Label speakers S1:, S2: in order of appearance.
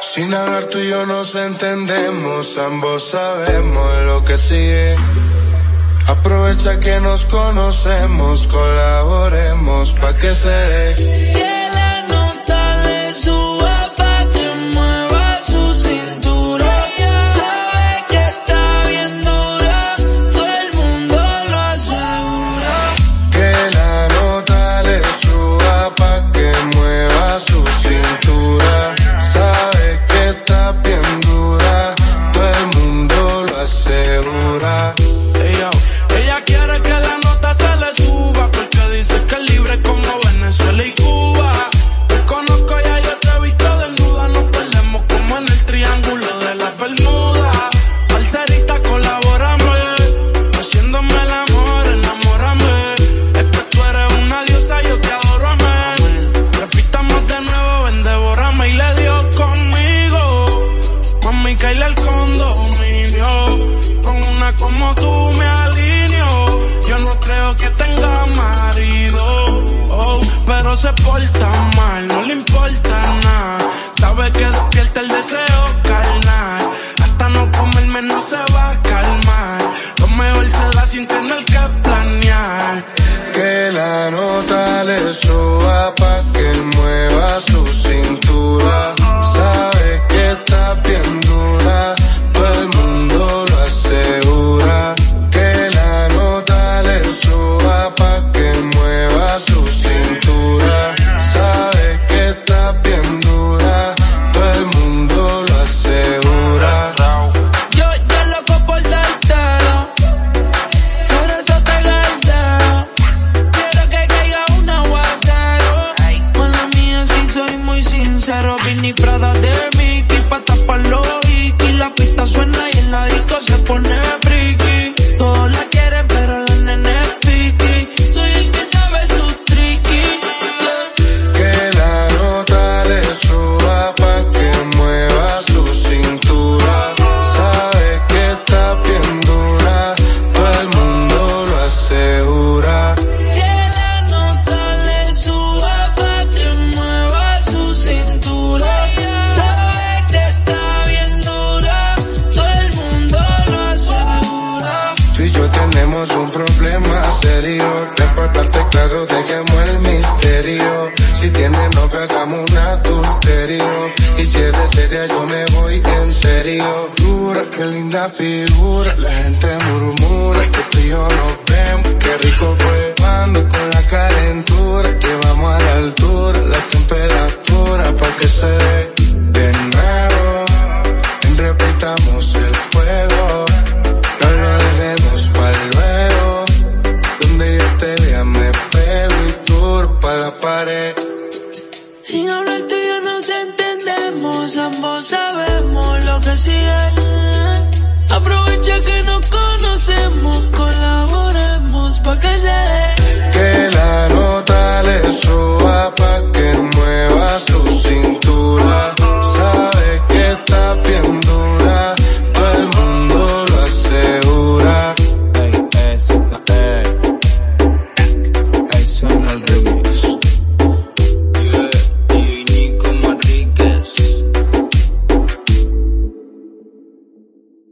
S1: Sin hablar tú y yo nos entendemos, ambos sabemos lo que sigue. Aprovecha que nos conocemos, colaboremos pa' que se dé.
S2: Se porta 15, Robin y Prada del
S1: tenemos un problema serio. De por parte claro, dejemos el misterio. Si tiene novia, hagamos un adulterio. Y si eres seria, yo me voy en serio. Dura, qué linda figura. La gente murmura ambos sabemos lo que sigue. Aprovecha que no